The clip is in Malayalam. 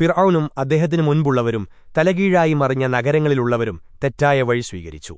ഫിർഔനും അദ്ദേഹത്തിനു മുൻപുള്ളവരും തലകീഴായി മറിഞ്ഞ നഗരങ്ങളിലുള്ളവരും തെറ്റായ വഴി സ്വീകരിച്ചു.